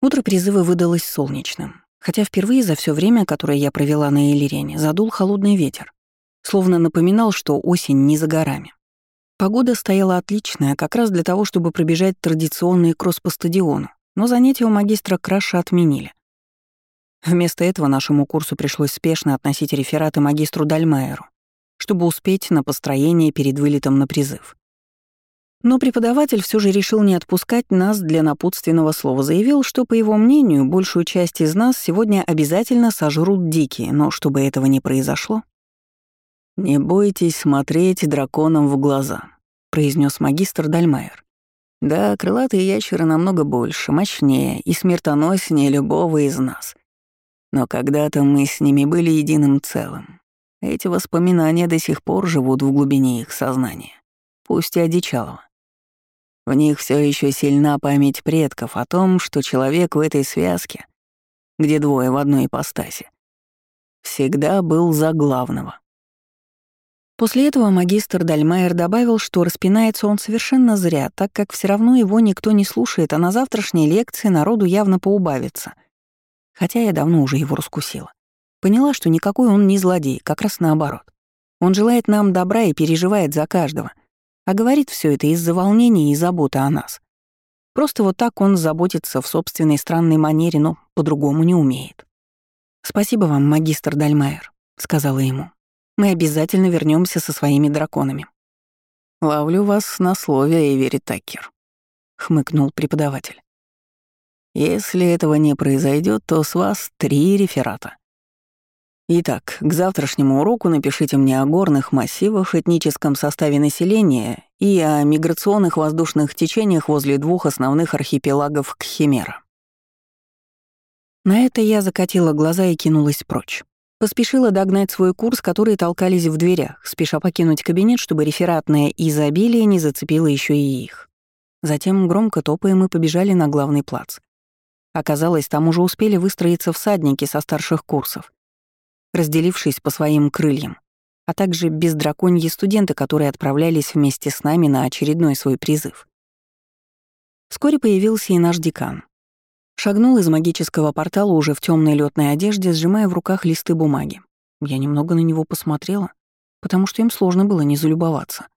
Утро призыва выдалось солнечным, хотя впервые за все время, которое я провела на Элирене, задул холодный ветер, словно напоминал, что осень не за горами. Погода стояла отличная, как раз для того, чтобы пробежать традиционный кросс по стадиону, но занятия у магистра Краша отменили. Вместо этого нашему курсу пришлось спешно относить рефераты магистру Дальмайеру, чтобы успеть на построение перед вылетом на призыв. Но преподаватель все же решил не отпускать нас для напутственного слова. Заявил, что, по его мнению, большую часть из нас сегодня обязательно сожрут дикие, но чтобы этого не произошло... «Не бойтесь смотреть драконам в глаза», — произнес магистр Дальмайер. «Да, крылатые ящеры намного больше, мощнее и смертоноснее любого из нас. Но когда-то мы с ними были единым целым. Эти воспоминания до сих пор живут в глубине их сознания, пусть и одичалого. В них все еще сильна память предков о том, что человек в этой связке, где двое в одной ипостаси, всегда был за главного. После этого магистр Дальмайер добавил, что распинается он совершенно зря, так как все равно его никто не слушает, а на завтрашней лекции народу явно поубавится. Хотя я давно уже его раскусила. Поняла, что никакой он не злодей, как раз наоборот. Он желает нам добра и переживает за каждого — а говорит все это из-за волнения и заботы о нас. Просто вот так он заботится в собственной странной манере, но по-другому не умеет. «Спасибо вам, магистр Дальмайер», — сказала ему. «Мы обязательно вернемся со своими драконами». «Ловлю вас на слове, Эвери Такер», — хмыкнул преподаватель. «Если этого не произойдет, то с вас три реферата. Итак, к завтрашнему уроку напишите мне о горных массивах, этническом составе населения и о миграционных воздушных течениях возле двух основных архипелагов Кхимера. На это я закатила глаза и кинулась прочь. Поспешила догнать свой курс, которые толкались в дверях, спеша покинуть кабинет, чтобы рефератное изобилие не зацепило еще и их. Затем, громко топая, мы побежали на главный плац. Оказалось, там уже успели выстроиться всадники со старших курсов, разделившись по своим крыльям, а также бездраконьи студенты, которые отправлялись вместе с нами на очередной свой призыв. Вскоре появился и наш декан. Шагнул из магического портала уже в темной летной одежде, сжимая в руках листы бумаги. Я немного на него посмотрела, потому что им сложно было не залюбоваться.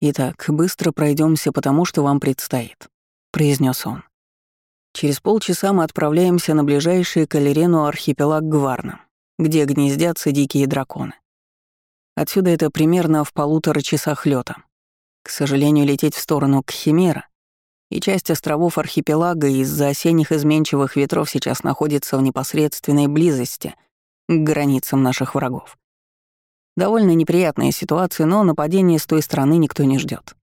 «Итак, быстро пройдемся, потому что вам предстоит», — произнес он. «Через полчаса мы отправляемся на ближайший к Алирену архипелаг Гварна где гнездятся дикие драконы. Отсюда это примерно в полутора часах лета. К сожалению, лететь в сторону Кхимера и часть островов архипелага из-за осенних изменчивых ветров сейчас находится в непосредственной близости к границам наших врагов. Довольно неприятная ситуация, но нападения с той стороны никто не ждет.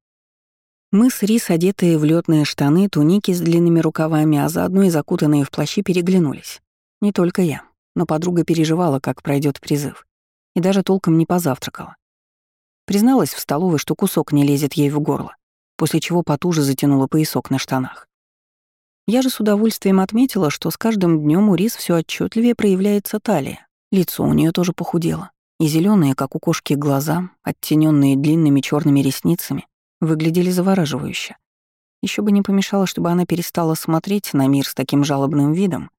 Мы с Рис, одетые в летные штаны, туники с длинными рукавами, а заодно и закутанные в плащи, переглянулись. Не только я но подруга переживала, как пройдет призыв, и даже толком не позавтракала. Призналась в столовой, что кусок не лезет ей в горло, после чего потуже затянула поясок на штанах. Я же с удовольствием отметила, что с каждым днем у Рис все отчетливее проявляется талия. Лицо у нее тоже похудело, и зеленые, как у кошки, глаза, оттененные длинными черными ресницами, выглядели завораживающе. Еще бы не помешало, чтобы она перестала смотреть на мир с таким жалобным видом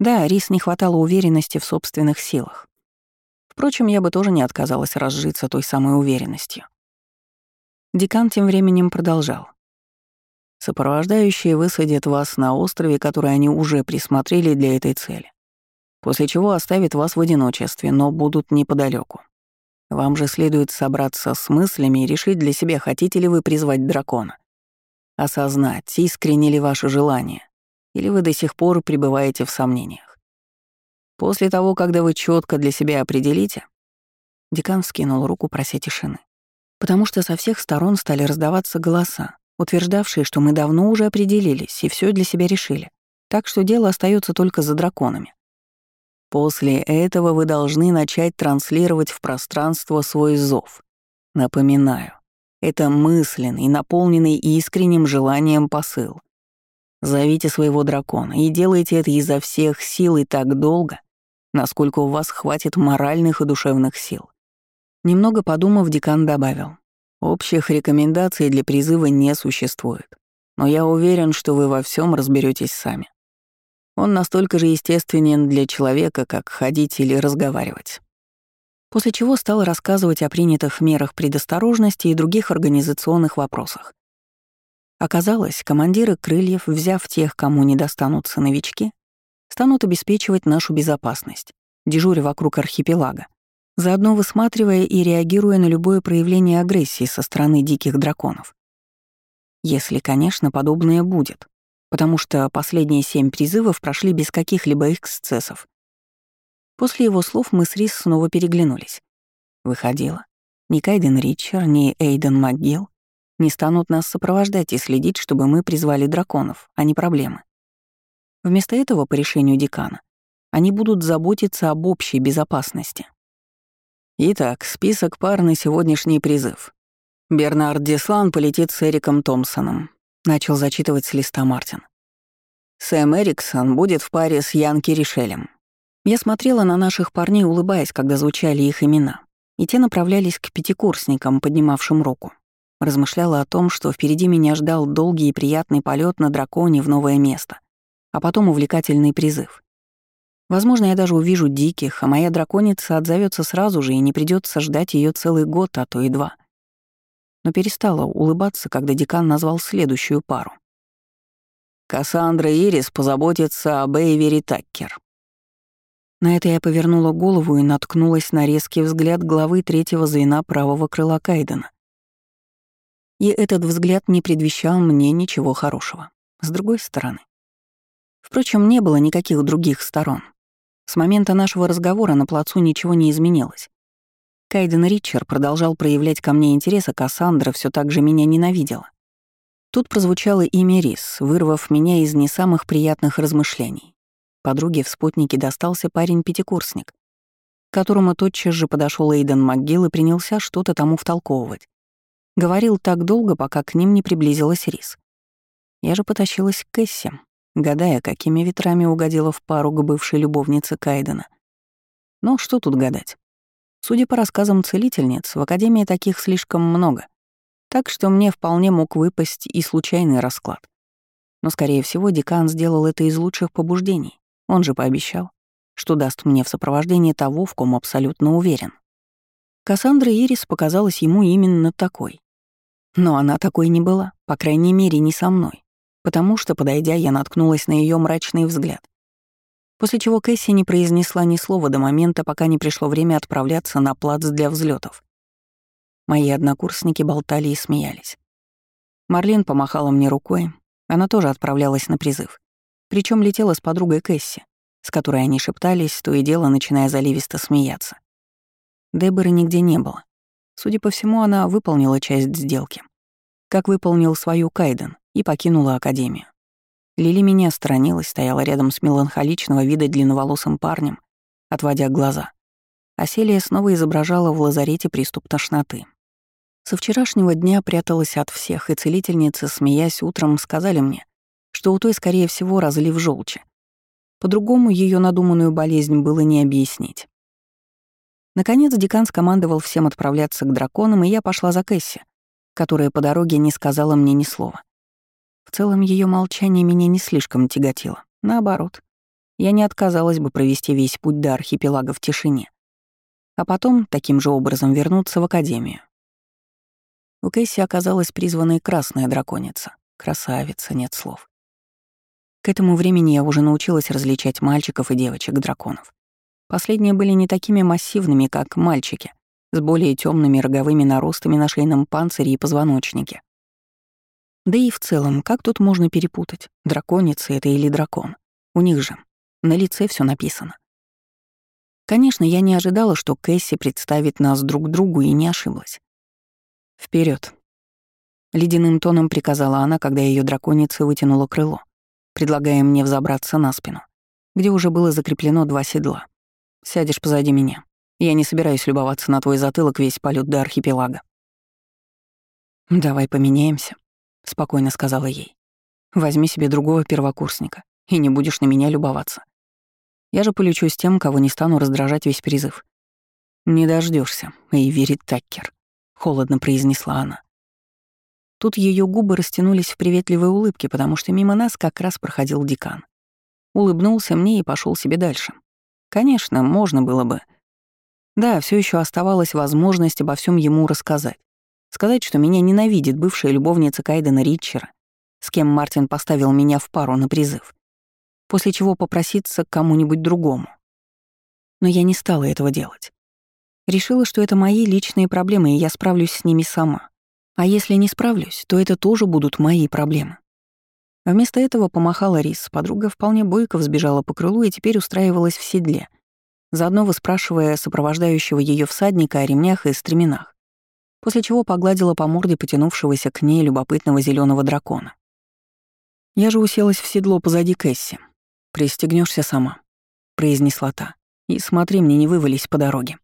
да, Рис не хватало уверенности в собственных силах. Впрочем, я бы тоже не отказалась разжиться той самой уверенностью. Декан тем временем продолжал. Сопровождающие высадят вас на острове, который они уже присмотрели для этой цели, после чего оставят вас в одиночестве, но будут неподалеку. Вам же следует собраться с мыслями и решить для себя, хотите ли вы призвать дракона. Осознать, искренне ли ваше желание, или вы до сих пор пребываете в сомнениях? После того, когда вы четко для себя определите, декан вскинул руку, прося тишины, потому что со всех сторон стали раздаваться голоса, утверждавшие, что мы давно уже определились и все для себя решили, так что дело остается только за драконами. После этого вы должны начать транслировать в пространство свой зов. Напоминаю, это мысленный, наполненный искренним желанием посыл. Зовите своего дракона и делайте это изо всех сил и так долго, насколько у вас хватит моральных и душевных сил. Немного подумав, декан добавил. Общих рекомендаций для призыва не существует. но я уверен, что вы во всем разберетесь сами. Он настолько же естественен для человека, как ходить или разговаривать. После чего стал рассказывать о принятых мерах предосторожности и других организационных вопросах. Оказалось, командиры крыльев, взяв тех, кому не достанутся новички, станут обеспечивать нашу безопасность, дежуря вокруг архипелага, заодно высматривая и реагируя на любое проявление агрессии со стороны диких драконов. Если, конечно, подобное будет, потому что последние семь призывов прошли без каких-либо эксцессов. После его слов мы с Рис снова переглянулись. Выходило. Ни Кайден Ричер, ни Эйден МакГилл не станут нас сопровождать и следить, чтобы мы призвали драконов, а не проблемы. Вместо этого, по решению декана, они будут заботиться об общей безопасности. Итак, список пар на сегодняшний призыв. Бернард Деслан полетит с Эриком Томпсоном. Начал зачитывать с листа Мартин. Сэм Эриксон будет в паре с Янки Ришелем. Я смотрела на наших парней, улыбаясь, когда звучали их имена, и те направлялись к пятикурсникам, поднимавшим руку. Размышляла о том, что впереди меня ждал долгий и приятный полет на драконе в новое место, а потом увлекательный призыв. Возможно, я даже увижу диких, а моя драконица отзовется сразу же и не придется ждать ее целый год, а то и два. Но перестала улыбаться, когда декан назвал следующую пару. Кассандра Ирис позаботится об Эйвери Таккер. На это я повернула голову и наткнулась на резкий взгляд главы третьего звена правого крыла Кайдена. И этот взгляд не предвещал мне ничего хорошего. С другой стороны. Впрочем, не было никаких других сторон. С момента нашего разговора на плацу ничего не изменилось. Кайден Ричер продолжал проявлять ко мне интерес, а Кассандра все так же меня ненавидела. Тут прозвучало имя Рис, вырвав меня из не самых приятных размышлений. Подруге в спутнике достался парень-пятикурсник, к которому тотчас же подошел Эйден МакГилл и принялся что-то тому втолковывать. Говорил так долго, пока к ним не приблизилась Рис. Я же потащилась к Кэсси, гадая, какими ветрами угодила в пару к бывшей любовнице Кайдена. Но что тут гадать? Судя по рассказам целительниц, в Академии таких слишком много, так что мне вполне мог выпасть и случайный расклад. Но, скорее всего, декан сделал это из лучших побуждений. Он же пообещал, что даст мне в сопровождении того, в ком абсолютно уверен. Кассандра Ирис показалась ему именно такой. Но она такой не была, по крайней мере, не со мной потому что, подойдя, я наткнулась на ее мрачный взгляд. После чего Кэсси не произнесла ни слова до момента, пока не пришло время отправляться на плац для взлетов. Мои однокурсники болтали и смеялись. Марлин помахала мне рукой, она тоже отправлялась на призыв. Причем летела с подругой Кэсси, с которой они шептались, то и дело начиная заливисто смеяться. Деборы нигде не было. Судя по всему, она выполнила часть сделки. Как выполнил свою Кайден, и покинула академию. Лили меня отстранилась, стояла рядом с меланхоличного вида длинноволосым парнем, отводя глаза. А Селия снова изображала в лазарете приступ тошноты. Со вчерашнего дня пряталась от всех, и целительницы, смеясь утром, сказали мне, что у той, скорее всего, разлив желчи. По-другому ее надуманную болезнь было не объяснить. Наконец декан скомандовал всем отправляться к драконам, и я пошла за Кэсси, которая по дороге не сказала мне ни слова. В целом, ее молчание меня не слишком тяготило. Наоборот, я не отказалась бы провести весь путь до архипелага в тишине. А потом, таким же образом, вернуться в Академию. У Кэсси оказалась призванная красная драконица. Красавица, нет слов. К этому времени я уже научилась различать мальчиков и девочек-драконов. Последние были не такими массивными, как мальчики, с более темными роговыми наростами на шейном панцире и позвоночнике. Да и в целом, как тут можно перепутать, драконица это или дракон? У них же на лице все написано. Конечно, я не ожидала, что Кэсси представит нас друг другу и не ошиблась. Вперед! Ледяным тоном приказала она, когда ее драконица вытянула крыло, предлагая мне взобраться на спину, где уже было закреплено два седла. «Сядешь позади меня. Я не собираюсь любоваться на твой затылок весь полет до архипелага». «Давай поменяемся», — спокойно сказала ей. «Возьми себе другого первокурсника, и не будешь на меня любоваться. Я же полечу с тем, кого не стану раздражать весь призыв». «Не дождешься, и верит Таккер», — холодно произнесла она. Тут ее губы растянулись в приветливой улыбке, потому что мимо нас как раз проходил декан. Улыбнулся мне и пошел себе дальше. Конечно, можно было бы. Да, все еще оставалась возможность обо всем ему рассказать. Сказать, что меня ненавидит бывшая любовница Кайдена Ритчера, с кем Мартин поставил меня в пару на призыв, после чего попроситься к кому-нибудь другому. Но я не стала этого делать. Решила, что это мои личные проблемы, и я справлюсь с ними сама. А если не справлюсь, то это тоже будут мои проблемы. Вместо этого помахала Рис, подруга вполне бойко взбежала по крылу и теперь устраивалась в седле, заодно выспрашивая сопровождающего ее всадника о ремнях и стременах, после чего погладила по морде потянувшегося к ней любопытного зеленого дракона. Я же уселась в седло позади Кэсси. Пристегнешься сама», — произнесла та. «И смотри, мне не вывались по дороге.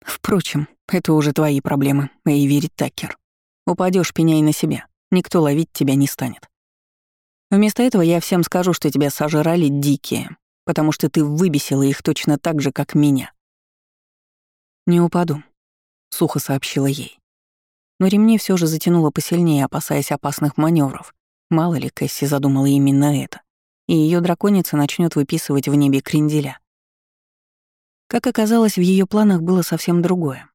Впрочем, это уже твои проблемы, Эйвери Такер. Упадешь, пеняй на себя. Никто ловить тебя не станет. Вместо этого я всем скажу, что тебя сожрали дикие, потому что ты выбесила их точно так же, как меня. «Не упаду», — сухо сообщила ей. Но ремни все же затянула посильнее, опасаясь опасных маневров. Мало ли, Кэсси задумала именно это, и ее драконица начнет выписывать в небе кренделя. Как оказалось, в ее планах было совсем другое,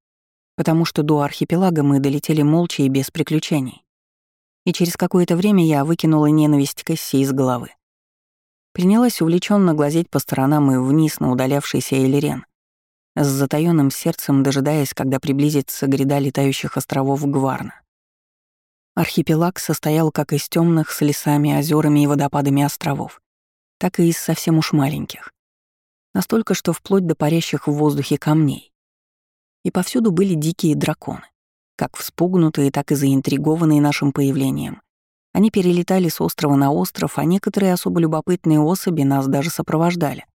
потому что до архипелага мы долетели молча и без приключений. И через какое-то время я выкинула ненависть Кэсси из головы. Принялась увлеченно глазеть по сторонам и вниз на удалявшийся Элерен, с затаённым сердцем дожидаясь, когда приблизится гряда летающих островов Гварна. Архипелаг состоял как из темных с лесами, озерами и водопадами островов, так и из совсем уж маленьких. Настолько, что вплоть до парящих в воздухе камней. И повсюду были дикие драконы, как вспугнутые, так и заинтригованные нашим появлением. Они перелетали с острова на остров, а некоторые особо любопытные особи нас даже сопровождали.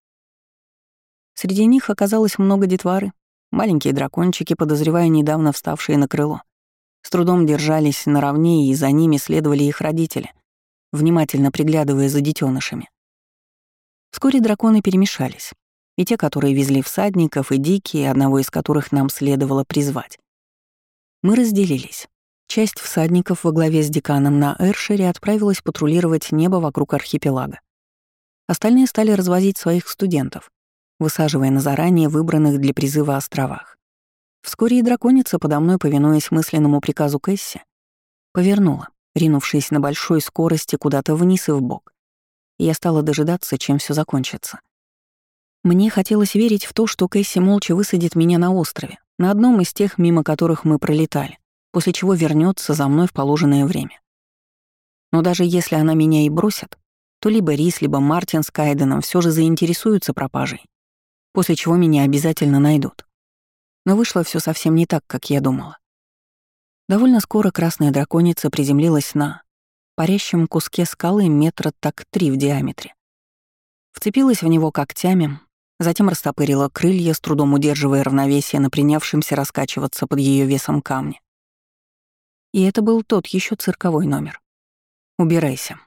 Среди них оказалось много детвары, маленькие дракончики, подозревая недавно вставшие на крыло. С трудом держались наравне, и за ними следовали их родители, внимательно приглядывая за детенышами. Вскоре драконы перемешались. И те, которые везли всадников, и дикие, одного из которых нам следовало призвать. Мы разделились. Часть всадников во главе с деканом на Эршере отправилась патрулировать небо вокруг архипелага. Остальные стали развозить своих студентов, высаживая на заранее выбранных для призыва островах. Вскоре и драконица, подо мной повинуясь мысленному приказу Кэсси, повернула, ринувшись на большой скорости куда-то вниз и вбок. Я стала дожидаться, чем все закончится. Мне хотелось верить в то, что Кэсси молча высадит меня на острове, на одном из тех, мимо которых мы пролетали, после чего вернется за мной в положенное время. Но даже если она меня и бросит, то либо Рис, либо Мартин с Кайденом все же заинтересуются пропажей, после чего меня обязательно найдут. Но вышло все совсем не так, как я думала. Довольно скоро красная драконица приземлилась на парящем куске скалы метра так три в диаметре. Вцепилась в него когтями, затем растопырила крылья, с трудом удерживая равновесие на принявшемся раскачиваться под ее весом камне. И это был тот еще цирковой номер. «Убирайся».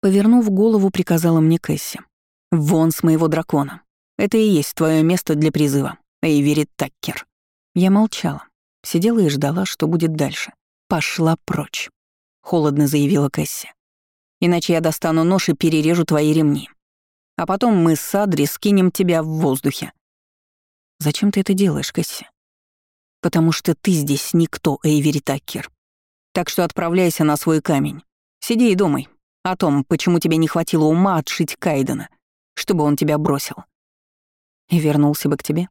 Повернув голову, приказала мне Кэсси. «Вон с моего дракона. Это и есть твое место для призыва. Эйвери Таккер». Я молчала, сидела и ждала, что будет дальше. «Пошла прочь», — холодно заявила Кэсси. «Иначе я достану нож и перережу твои ремни. А потом мы с Адри скинем тебя в воздухе». «Зачем ты это делаешь, Кэсси?» «Потому что ты здесь никто, Эйвери Таккер. Так что отправляйся на свой камень. Сиди и думай о том, почему тебе не хватило ума отшить Кайдена, чтобы он тебя бросил. И вернулся бы к тебе?»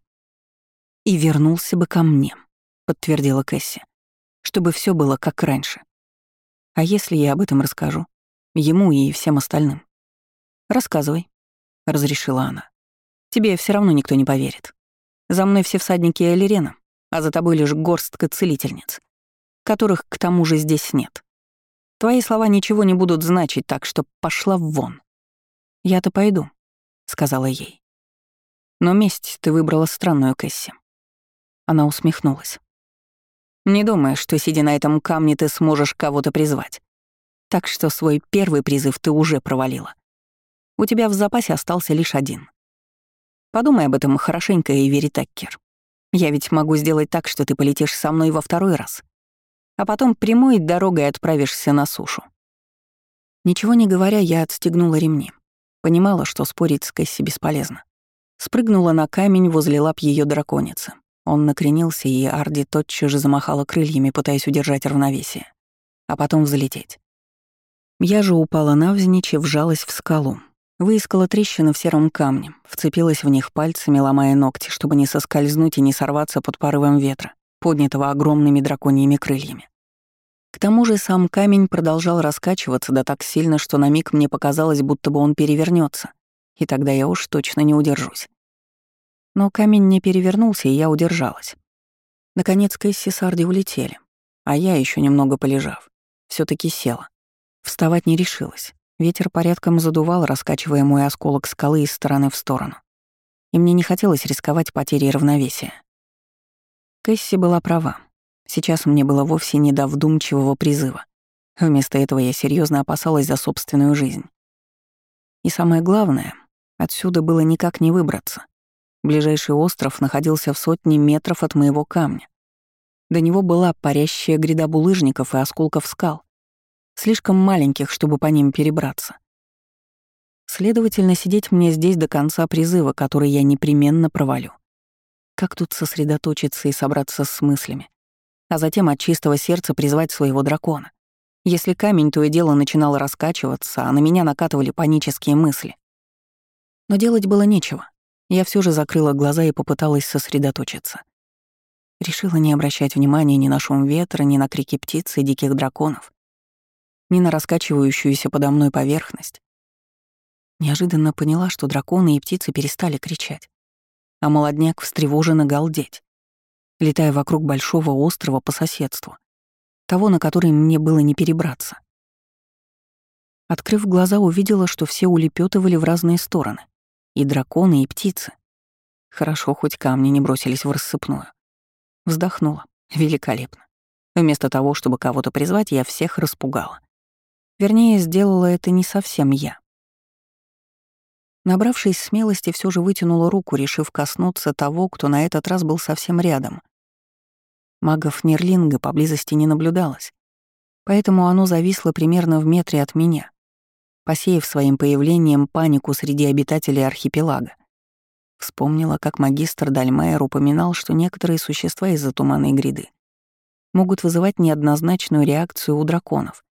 «И вернулся бы ко мне», — подтвердила Кэсси, «чтобы все было как раньше. А если я об этом расскажу? Ему и всем остальным?» «Рассказывай», — разрешила она. «Тебе все равно никто не поверит. За мной все всадники Элерена, а за тобой лишь горстка целительниц, которых к тому же здесь нет. Твои слова ничего не будут значить, так что пошла вон». «Я-то пойду», — сказала ей. «Но месть ты выбрала странную, Кэсси». Она усмехнулась. «Не думаю, что, сидя на этом камне, ты сможешь кого-то призвать. Так что свой первый призыв ты уже провалила. У тебя в запасе остался лишь один. Подумай об этом хорошенько, Эйвери Таккер. Я ведь могу сделать так, что ты полетишь со мной во второй раз. а потом прямой дорогой отправишься на сушу. Ничего не говоря, я отстегнула ремни. Понимала, что спорить с Кэсси бесполезно. Спрыгнула на камень возле лап ее драконицы. Он накренился, и Арди тотчас же замахала крыльями, пытаясь удержать равновесие, а потом взлететь. Я же упала навзничь и вжалась в скалу. Выискала трещины в сером камне, вцепилась в них пальцами, ломая ногти, чтобы не соскользнуть и не сорваться под порывом ветра, поднятого огромными драконьими крыльями. К тому же сам камень продолжал раскачиваться да так сильно, что на миг мне показалось, будто бы он перевернется, и тогда я уж точно не удержусь. Но камень не перевернулся, и я удержалась. Наконец Кэсси с Арди улетели, а я, еще немного полежав, все таки села. Вставать не решилась. Ветер порядком задувал, раскачивая мой осколок скалы из стороны в сторону. И мне не хотелось рисковать потерей равновесия. Кэсси была права. Сейчас мне было вовсе не до вдумчивого призыва. Вместо этого я серьезно опасалась за собственную жизнь. И самое главное, отсюда было никак не выбраться. Ближайший остров находился в сотне метров от моего камня. До него была парящая гряда булыжников и осколков скал, слишком маленьких, чтобы по ним перебраться. Следовательно, сидеть мне здесь до конца призыва, который я непременно провалю. Как тут сосредоточиться и собраться с мыслями, а затем от чистого сердца призвать своего дракона? Если камень то и дело начинал раскачиваться, а на меня накатывали панические мысли. Но делать было нечего. Я все же закрыла глаза и попыталась сосредоточиться. Решила не обращать внимания ни на шум ветра, ни на крики птиц и диких драконов, ни на раскачивающуюся подо мной поверхность. Неожиданно поняла, что драконы и птицы перестали кричать, а молодняк встревоженно галдеть, летая вокруг большого острова по соседству, того, на который мне было не перебраться. Открыв глаза, увидела, что все улепетывали в разные стороны. И драконы, и птицы. Хорошо, хоть камни не бросились в рассыпную. Вздохнула. Великолепно. Вместо того, чтобы кого-то призвать, я всех распугала. Вернее, сделала это не совсем я. Набравшись смелости, все же вытянула руку, решив коснуться того, кто на этот раз был совсем рядом. Магов Нерлинга поблизости не наблюдалось, поэтому оно зависло примерно в метре от меня, посеяв своим появлением панику среди обитателей архипелага. Вспомнила, как магистр Дальмайер упоминал, что некоторые существа из-за туманной гряды могут вызывать неоднозначную реакцию у драконов.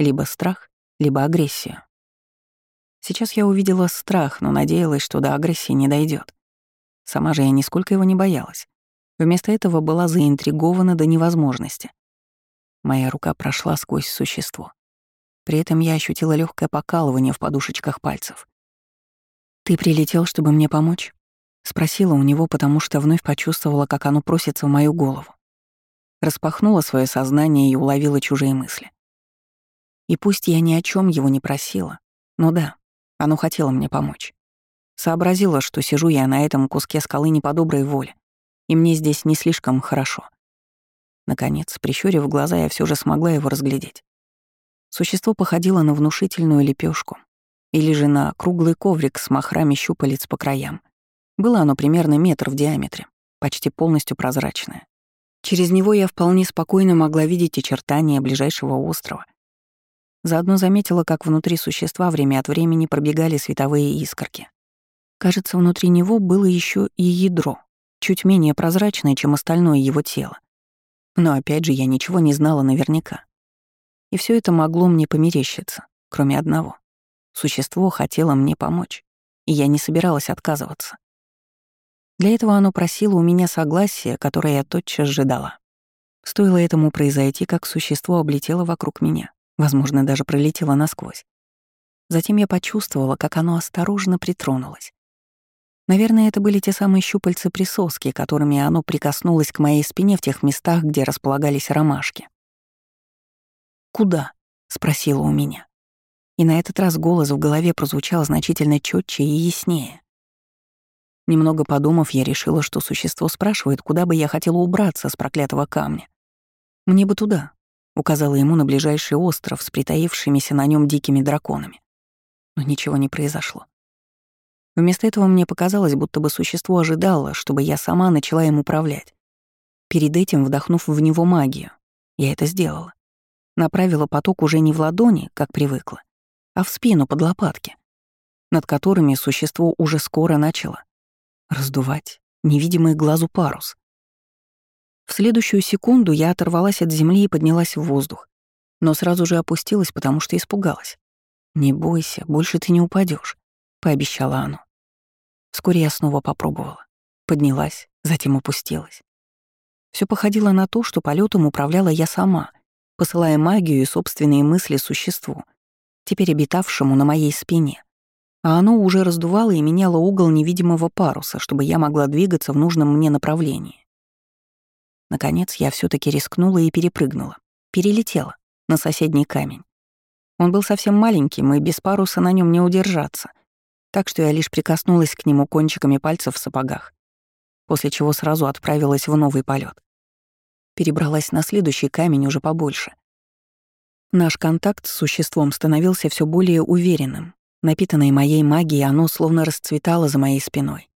Либо страх, либо агрессию. Сейчас я увидела страх, но надеялась, что до агрессии не дойдет. Сама же я нисколько его не боялась. Вместо этого была заинтригована до невозможности. Моя рука прошла сквозь существо. При этом я ощутила легкое покалывание в подушечках пальцев. «Ты прилетел, чтобы мне помочь?» Спросила у него, потому что вновь почувствовала, как оно просится в мою голову. Распахнула свое сознание и уловила чужие мысли. И пусть я ни о чем его не просила, но да, оно хотело мне помочь. Сообразила, что сижу я на этом куске скалы не по доброй воле, и мне здесь не слишком хорошо. Наконец, прищурив глаза, я все же смогла его разглядеть. Существо походило на внушительную лепешку или же на круглый коврик с махрами щупалец по краям. Было оно примерно метр в диаметре, почти полностью прозрачное. Через него я вполне спокойно могла видеть очертания ближайшего острова. Заодно заметила, как внутри существа время от времени пробегали световые искорки. Кажется, внутри него было еще и ядро, чуть менее прозрачное, чем остальное его тело. Но опять же, я ничего не знала наверняка. И все это могло мне померещиться, кроме одного. Существо хотело мне помочь, и я не собиралась отказываться. Для этого оно просило у меня согласия, которое я тотчас же дала. Стоило этому произойти, как существо облетело вокруг меня, возможно, даже пролетело насквозь. Затем я почувствовала, как оно осторожно притронулось. Наверное, это были те самые щупальца-присоски, которыми оно прикоснулось к моей спине в тех местах, где располагались ромашки. «Куда?» — спросила у меня. И на этот раз голос в голове прозвучал значительно четче и яснее. Немного подумав, я решила, что существо спрашивает, куда бы я хотела убраться с проклятого камня. «Мне бы туда», — указала ему на ближайший остров с притаившимися на нем дикими драконами. Но ничего не произошло. Вместо этого мне показалось, будто бы существо ожидало, чтобы я сама начала им управлять, перед этим вдохнув в него магию Я это сделала. Направила поток уже не в ладони, как привыкла, а в спину под лопатки, над которыми существо уже скоро начало раздувать невидимый глазу парус. В следующую секунду я оторвалась от земли и поднялась в воздух, но сразу же опустилась, потому что испугалась. «Не бойся, больше ты не упадешь, пообещала оно. Вскоре я снова попробовала. Поднялась, затем опустилась. Все походило на то, что полетом управляла я сама, посылая магию и собственные мысли существу, теперь обитавшему на моей спине. А оно уже раздувало и меняло угол невидимого паруса, чтобы я могла двигаться в нужном мне направлении. Наконец я все таки рискнула и перепрыгнула. Перелетела на соседний камень. Он был совсем маленьким, и без паруса на нем не удержаться. Так что я лишь прикоснулась к нему кончиками пальцев в сапогах после чего сразу отправилась в новый полет. Перебралась на следующий камень уже побольше. Наш контакт с существом становился все более уверенным. Напитанное моей магией, оно словно расцветало за моей спиной.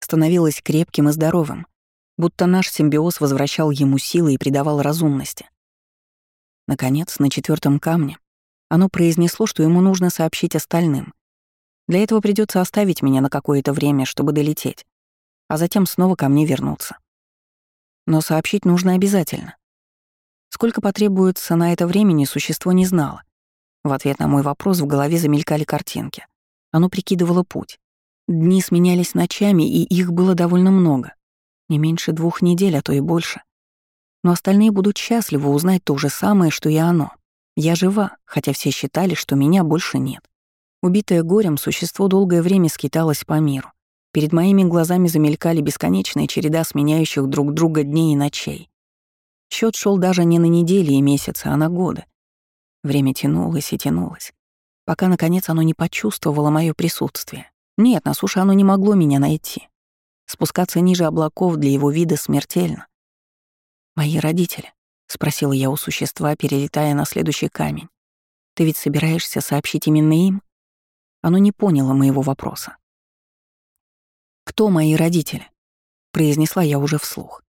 Становилось крепким и здоровым, будто наш симбиоз возвращал ему силы и придавал разумности. Наконец, на четвертом камне оно произнесло, что ему нужно сообщить остальным. Для этого придется оставить меня на какое-то время, чтобы долететь а затем снова ко мне вернуться. Но сообщить нужно обязательно. Сколько потребуется на это времени, существо не знало. В ответ на мой вопрос в голове замелькали картинки. Оно прикидывало путь. Дни сменялись ночами, и их было довольно много. Не меньше двух недель, а то и больше. Но остальные будут счастливы узнать то же самое, что и оно. Я жива, хотя все считали, что меня больше нет. Убитое горем, существо долгое время скиталось по миру. Перед моими глазами замелькали бесконечная череда сменяющих друг друга дней и ночей. Счет шел даже не на недели и месяцы, а на годы. Время тянулось и тянулось, пока, наконец, оно не почувствовало мое присутствие. Нет, на суше оно не могло меня найти. Спускаться ниже облаков для его вида смертельно. «Мои родители?» — спросила я у существа, перелетая на следующий камень. «Ты ведь собираешься сообщить именно им?» Оно не поняло моего вопроса. «Кто мои родители?» — произнесла я уже вслух.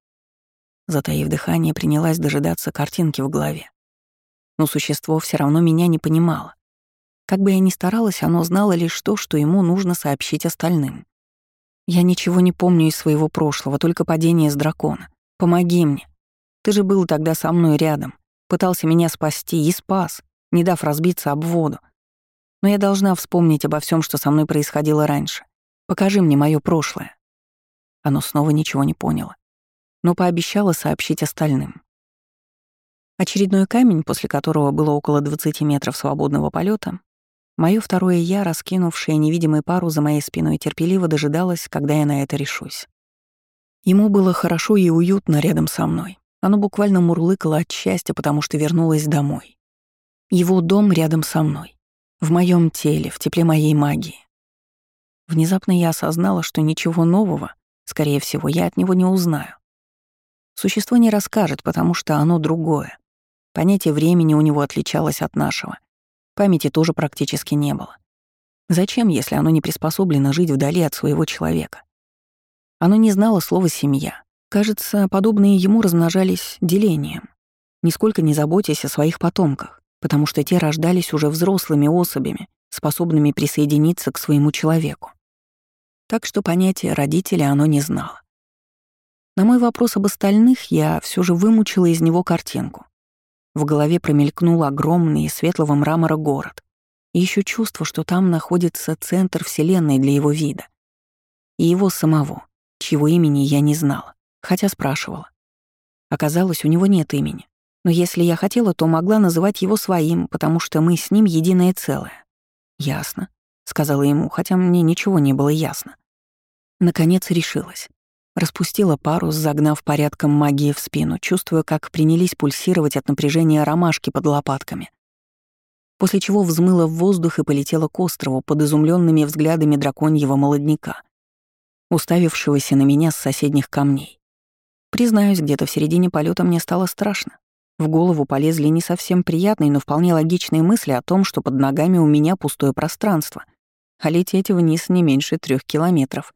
Затаив дыхание, принялась дожидаться картинки в голове. Но существо все равно меня не понимало. Как бы я ни старалась, оно знало лишь то, что ему нужно сообщить остальным. «Я ничего не помню из своего прошлого, только падение с дракона. Помоги мне. Ты же был тогда со мной рядом, пытался меня спасти и спас, не дав разбиться об воду. Но я должна вспомнить обо всем, что со мной происходило раньше. Покажи мне мое прошлое». Оно снова ничего не поняло, но пообещало сообщить остальным. Очередной камень, после которого было около 20 метров свободного полета, мое второе «я», раскинувшее невидимый пару за моей спиной, терпеливо дожидалось, когда я на это решусь. Ему было хорошо и уютно рядом со мной. Оно буквально мурлыкало от счастья, потому что вернулось домой. Его дом рядом со мной. В моем теле, в тепле моей магии. Внезапно я осознала, что ничего нового, скорее всего, я от него не узнаю. Существо не расскажет, потому что оно другое. Понятие времени у него отличалось от нашего. Памяти тоже практически не было. Зачем, если оно не приспособлено жить вдали от своего человека? Оно не знало слова «семья». Кажется, подобные ему размножались делением, нисколько не заботясь о своих потомках, потому что те рождались уже взрослыми особями, способными присоединиться к своему человеку. Так что понятие родителя оно не знало. На мой вопрос об остальных я все же вымучила из него картинку. В голове промелькнул огромный светлого мрамора город. И еще чувство, что там находится центр Вселенной для его вида. И его самого, чьего имени я не знала, хотя спрашивала. Оказалось, у него нет имени. Но если я хотела, то могла называть его своим, потому что мы с ним единое целое. «Ясно», — сказала ему, хотя мне ничего не было ясно. Наконец решилась. Распустила парус, загнав порядком магии в спину, чувствуя, как принялись пульсировать от напряжения ромашки под лопатками. После чего взмыла в воздух и полетела к острову под изумленными взглядами драконьего молодняка, уставившегося на меня с соседних камней. Признаюсь, где-то в середине полета мне стало страшно. В голову полезли не совсем приятные, но вполне логичные мысли о том, что под ногами у меня пустое пространство, а лететь вниз не меньше трех километров.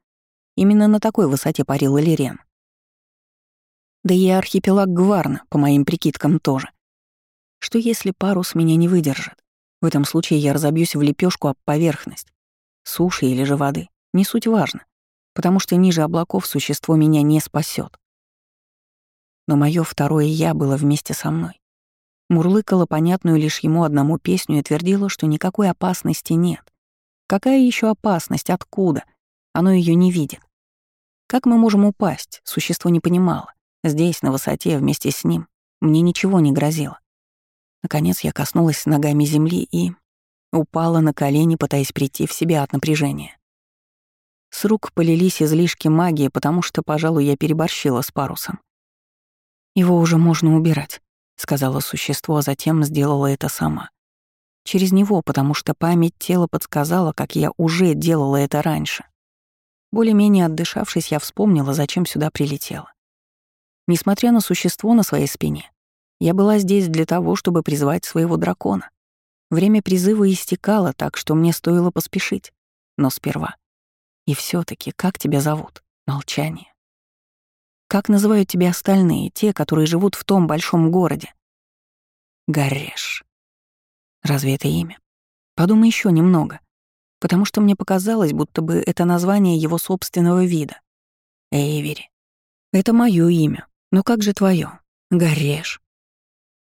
Именно на такой высоте парил Элирен. Да и архипелаг Гварна, по моим прикидкам, тоже. Что если парус меня не выдержит? В этом случае я разобьюсь в лепешку об поверхность. Суши или же воды. Не суть важно. Потому что ниже облаков существо меня не спасет. Но мое второе «я» было вместе со мной. Мурлыкала понятную лишь ему одному песню и твердила, что никакой опасности нет. Какая еще опасность? Откуда? Оно ее не видит. Как мы можем упасть? Существо не понимало. Здесь, на высоте, вместе с ним, мне ничего не грозило. Наконец я коснулась ногами земли и упала на колени, пытаясь прийти в себя от напряжения. С рук полились излишки магии, потому что, пожалуй, я переборщила с парусом. «Его уже можно убирать», — сказала существо, а затем сделала это сама. Через него, потому что память тела подсказала, как я уже делала это раньше. Более-менее отдышавшись, я вспомнила, зачем сюда прилетела. Несмотря на существо на своей спине, я была здесь для того, чтобы призвать своего дракона. Время призыва истекало, так что мне стоило поспешить. Но сперва. И все таки как тебя зовут? Молчание. Как называют тебя остальные, те, которые живут в том большом городе? Гареш. Разве это имя? Подумай еще немного. Потому что мне показалось, будто бы это название его собственного вида. Эйвери. Это мое имя. Но как же твое? Гареш.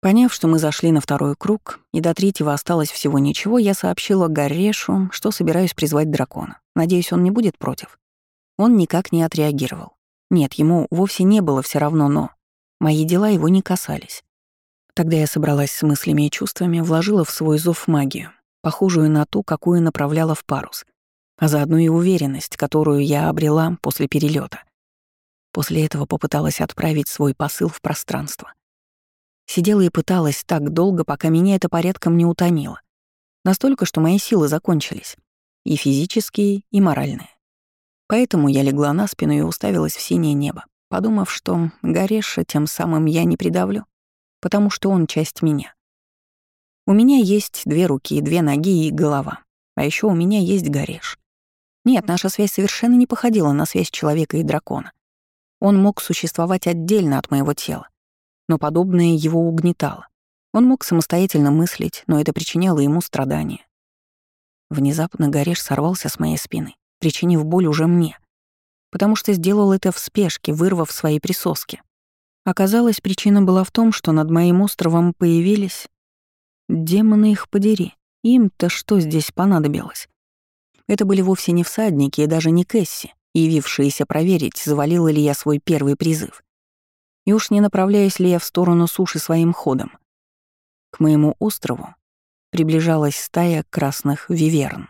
Поняв, что мы зашли на второй круг, и до третьего осталось всего ничего, я сообщила Гаррешу, что собираюсь призвать дракона. Надеюсь, он не будет против. Он никак не отреагировал. Нет, ему вовсе не было все равно «но». Мои дела его не касались. Тогда я собралась с мыслями и чувствами, вложила в свой зов магию, похожую на ту, какую направляла в парус, а заодно и уверенность, которую я обрела после перелета. После этого попыталась отправить свой посыл в пространство — Сидела и пыталась так долго, пока меня это порядком не утомило. Настолько, что мои силы закончились. И физические, и моральные. Поэтому я легла на спину и уставилась в синее небо, подумав, что Гореша тем самым я не придавлю, потому что он часть меня. У меня есть две руки, две ноги и голова. А еще у меня есть Гореш. Нет, наша связь совершенно не походила на связь человека и дракона. Он мог существовать отдельно от моего тела, но подобное его угнетало. Он мог самостоятельно мыслить, но это причиняло ему страдания. Внезапно Гореш сорвался с моей спины, причинив боль уже мне, потому что сделал это в спешке, вырвав свои присоски. Оказалось, причина была в том, что над моим островом появились... Демоны их подери, им-то что здесь понадобилось? Это были вовсе не всадники и даже не Кэсси, явившиеся проверить, завалила ли я свой первый призыв и уж не направляясь ли я в сторону суши своим ходом. К моему острову приближалась стая красных виверн.